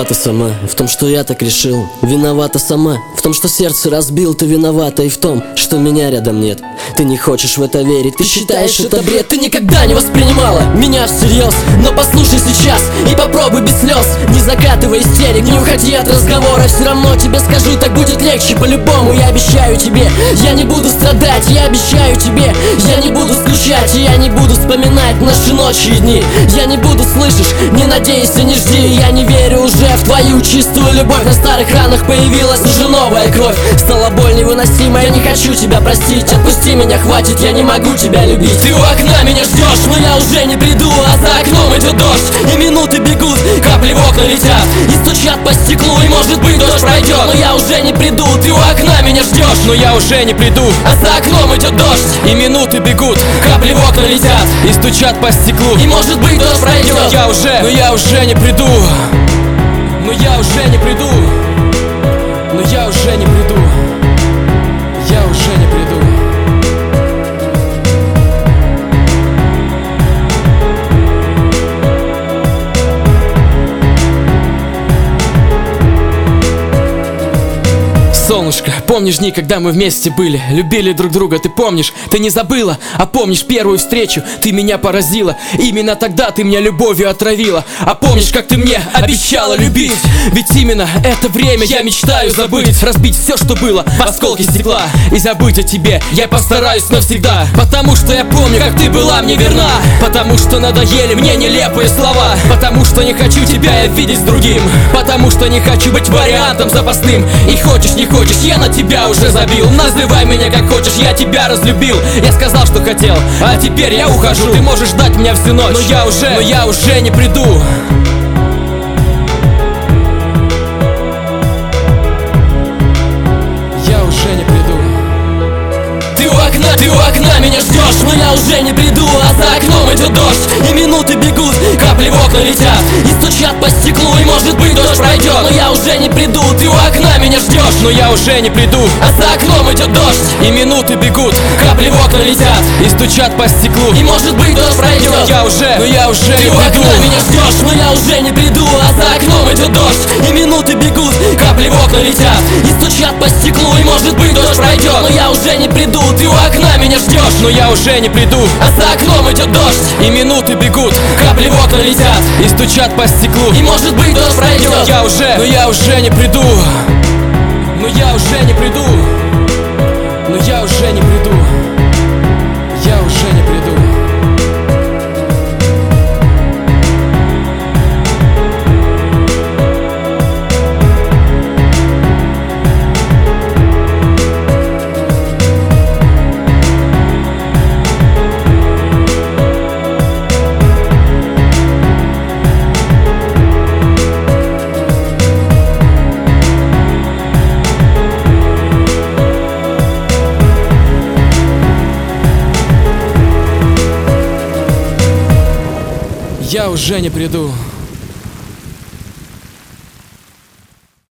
виновата сама в том, что я так решил. Виновата сама в том, что сердце разбил. Ты виновата и в том, что меня рядом нет. Ты не хочешь в это верить, ты считаешь это бред. Ты никогда не воспринимала меня всерьез. Но послушай сейчас и попробуй без слез. Не закатывай истерик, не уходи от разговора. Все равно тебе скажу, так будет легче. По-любому Я обещаю тебе, я не буду страдать Я обещаю тебе, я не буду скучать И я не буду вспоминать наши ночи и дни. Я не буду, слышишь, не надейся, не жди. Я не верю уже в твою чистую любовь. На старых ранах появилась уже новая кровь. Стала боль невыносимая, я не хочу тебя простить. Отпусти меня, хватит, я не могу тебя любить. Ты у окна меня ждешь, но я уже не приду А за окном идет дождь, и минуты бегут Капли в окна летят, и стучат по стеклу И может быть дождь пройдет, но я уже не приду Ты у окна меня ждешь, но я уже не приду А за окном идет дождь, и минуты бегут Капли в окна летят, и стучат по стеклу И может быть дождь пройдет, но я уже, но я уже не приду Но я уже не приду. Но я уже не приду. Я уже не приду Солнышко, помнишь дни, когда мы вместе были? Любили друг друга, ты помнишь? Ты не забыла, а помнишь первую встречу? Ты меня поразила, именно тогда ты меня любовью отравила. А помнишь, как ты мне обещала любить? Ведь именно это время я мечтаю забыть Разбить все, что было, осколки стекла. И забыть о тебе я постараюсь навсегда Потому что я помню, как ты была мне верна. Потому что надоели мне нелепые слова Потому что не хочу тебя я видеть с другим. Потому что не хочу быть вариантом запасным. И хочешь, не хочешь, я на тебя уже забил. Называй меня как хочешь, я тебя разлюбил. Я сказал, что хотел, а теперь я ухожу. Ты можешь ждать меня всю ночь, но я уже, но я уже не приду. Я уже не приду. Ты у окна, ты у окна меня ждешь, но я уже не приду А за окном идет дождь, и минуты бегут Капли в окна летят, стучат по стеклу И может быть дождь пройдет, но я уже не приду Ты у окна меня ждешь, но я уже не приду а за окном идет дождь. И минуты бегут, капли в окна летят и стучат по стеклу. И может быть дождь пройдет, я уже, но я уже Ты не у приду. окна меня ждешь, но я уже не приду А за окном идет дождь, и минуты бегут Капли в окна летят, и стучат по стеклу. И может быть дождь пройдет, но уже не приду Ты у окна меня ждешь, но я уже не приду а за окном идет дождь, и минуты бегут Капли в окна летят, и стучат по стеклу. И может быть дождь пройдет, я уже, но я уже не приду. Но я уже не приду. Но я уже не приду Я уже не приду.